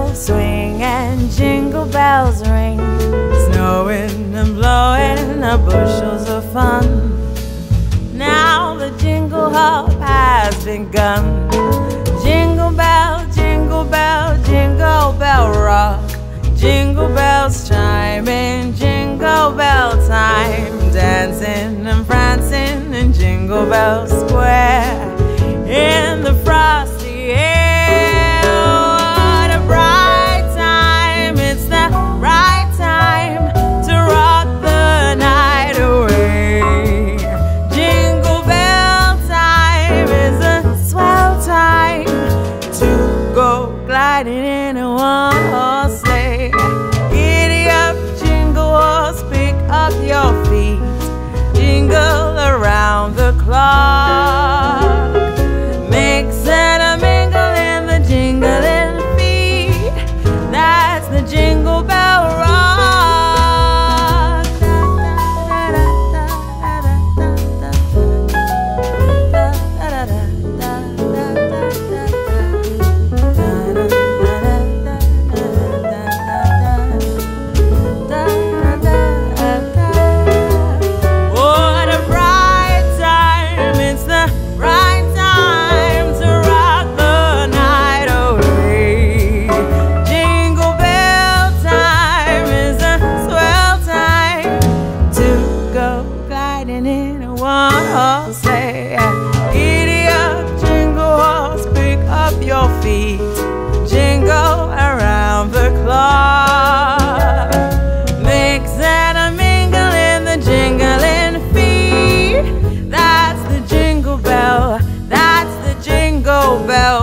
bells swing and jingle bells ring. Snowing and blowing the bushels of fun. Now the jingle hop has begun. Jingle bell, jingle bell, jingle bell rock. Jingle bells chiming, jingle bell time. Dancing and prancing in Jingle Bell Square. one say, Giddy up, jingle horse, pick up your feet, jingle around the clock. Mix and a mingle in the jingling feet. That's the jingle bell, that's the jingle bell.